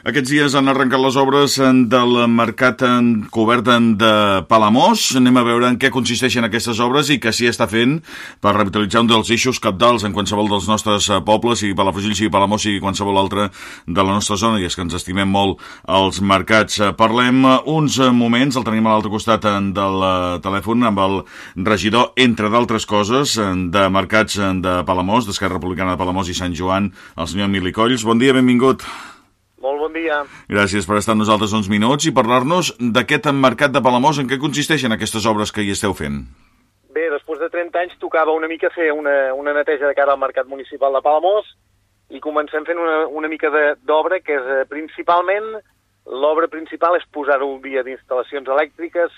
Aquests dies han arrencat les obres del mercat cobert de Palamós. Anem a veure en què consisteixen aquestes obres i què s'hi està fent per revitalitzar un dels eixos capdals en qualsevol dels nostres pobles, sigui Palafrugell, sigui Palamós, sigui qualsevol altre de la nostra zona, i és que ens estimem molt els mercats. Parlem uns moments, el tenim a l'altre costat del telèfon, amb el regidor, entre d'altres coses, de mercats de Palamós, d'Esquerra Republicana de Palamós i Sant Joan, el senyor Emili Colls. Bon dia, benvingut. Molt bon dia. Gràcies per estar amb nosaltres uns minuts i parlar-nos d'aquest mercat de Palamós. En què consisteixen aquestes obres que hi esteu fent? Bé, després de 30 anys tocava una mica fer una, una neteja de cara al mercat municipal de Palamós i comencem fent una, una mica d'obra que és eh, principalment, l'obra principal és posar-ho un dia d'instal·lacions elèctriques,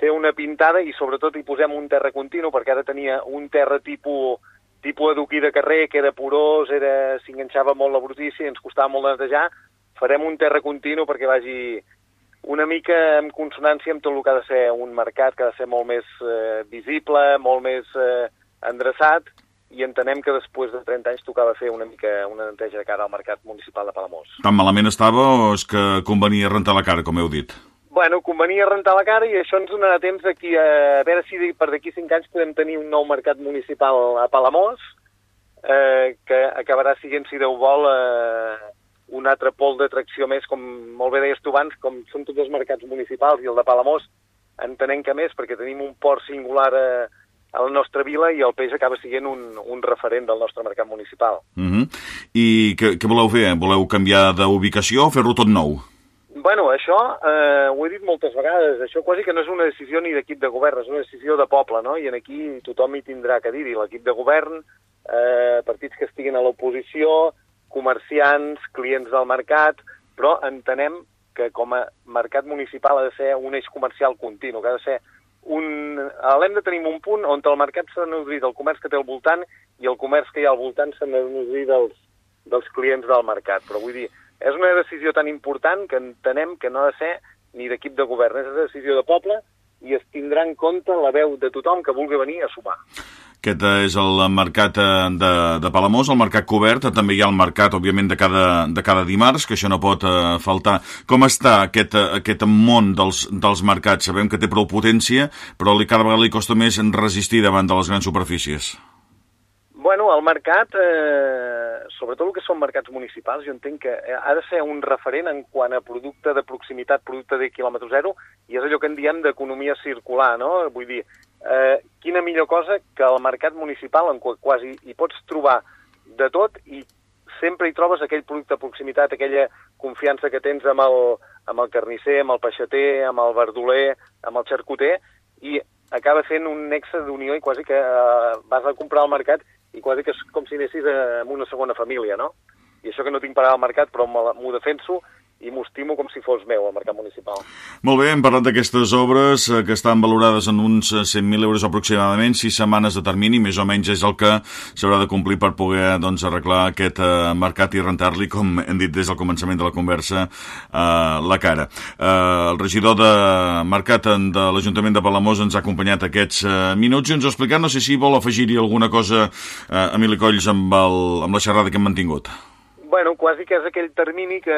fer una pintada i sobretot hi posem un terra continu perquè ara tenia un terra tipus tipus adoquí de carrer que era porós, era s'enganxava molt la brutícia i ens costava molt netejar, farem un terra continu perquè vagi una mica en consonància amb tot el que ha de ser un mercat, que ha de ser molt més eh, visible, molt més eh, endreçat, i entenem que després de 30 anys tocava fer una mica una neteja de cara al mercat municipal de Palamós. Tan malament estava o és que convenia rentar la cara, com heu dit? Bueno, convenia rentar la cara i això ens donarà temps d'aquí a, a veure si per d'aquí 5 anys podem tenir un nou mercat municipal a Palamós, eh, que acabarà siguent, si Déu vol, eh, un altre pol d'atracció més, com molt bé deies tu abans, com són tots els mercats municipals i el de Palamós, entenem que més, perquè tenim un port singular a, a la nostra vila i el peix acaba sent un, un referent del nostre mercat municipal. Uh mhm. -huh. I què, què voleu fer? Voleu canviar d'ubicació o fer-lo tot nou? Bueno, això eh, ho he dit moltes vegades, això quasi que no és una decisió ni d'equip de govern, és una decisió de poble, no? I en aquí tothom hi tindrà que dir-hi, l'equip de govern, eh, partits que estiguin a l'oposició, comerciants, clients del mercat, però entenem que com a mercat municipal ha de ser un eix comercial continu, que ha de ser un... L'hem de tenir un punt on el mercat s'ha de nodrir del comerç que té al voltant i el comerç que hi ha al voltant s'ha de nodrir dels, dels clients del mercat. Però vull dir, és una decisió tan important que entenem que no ha de ser ni d'equip de govern, és una decisió de poble i es tindrà en compte la veu de tothom que vulgui venir a sumar. Aquest és el mercat eh, de, de Palamós, el mercat cobert, també hi ha el mercat, òbviament, de cada, de cada dimarts, que això no pot uh, faltar. Com està aquest, aquest món dels, dels mercats? Sabem que té prou potència, però li, cada vegada li costa més resistir davant de les grans superfícies. Bueno, el mercat, eh, sobretot el que són mercats municipals, jo entenc que ha de ser un referent en quant a producte de proximitat, producte de quilòmetre zero, i és allò que en diem d'economia circular, no? Vull dir, eh, quina millor cosa que el mercat municipal en què quasi hi pots trobar de tot i sempre hi trobes aquell producte de proximitat, aquella confiança que tens amb el, amb el carnisser, amb el peixater, amb el verdoler, amb el xarcuter, i acaba fent un nexe d'unió i quasi que eh, vas a comprar al mercat i quasi que és com si anessis amb una segona família, no? I això que no tinc parat al mercat, però m'ho defenso i m'ho com si fos meu, al mercat municipal. Molt bé, hem parlat d'aquestes obres eh, que estan valorades en uns 100.000 eh, euros aproximadament, 6 setmanes de termini, més o menys és el que s'haurà de complir per poder doncs, arreglar aquest eh, mercat i rentar-li, com hem dit des del començament de la conversa, eh, la cara. Eh, el regidor de Mercat de l'Ajuntament de Palamós ens ha acompanyat aquests eh, minuts i ens ha explicat, no sé si vol afegir-hi alguna cosa, eh, Emili Colls, amb, el, amb la xerrada que hem mantingut. Bueno, quasi que és aquell termini que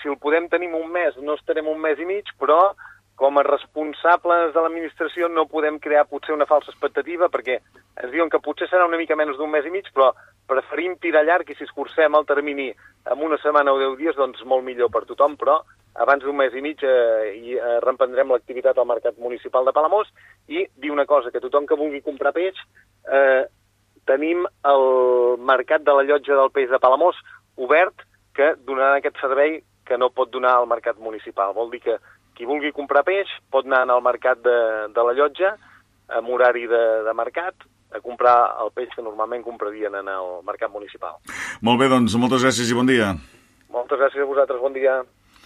si el podem tenir un mes, no estarem un mes i mig, però com a responsables de l'administració no podem crear potser una falsa expectativa perquè ens diuen que potser serà una mica menys d'un mes i mig, però preferim tirar llarg i si escurcem el termini en una setmana o deu dies, doncs molt millor per tothom, però abans d'un mes i mig eh, i eh, reprendrem l'activitat al mercat municipal de Palamós. I dir una cosa, que tothom que vulgui comprar peix, eh, tenim el mercat de la llotja del peix de Palamós obert que donarà aquest servei que no pot donar al mercat municipal. Vol dir que qui vulgui comprar peix pot anar al mercat de, de la llotja amb horari de, de mercat a comprar el peix que normalment comprarien en el mercat municipal. Molt bé, doncs moltes gràcies i bon dia. Moltes gràcies a vosaltres, bon dia.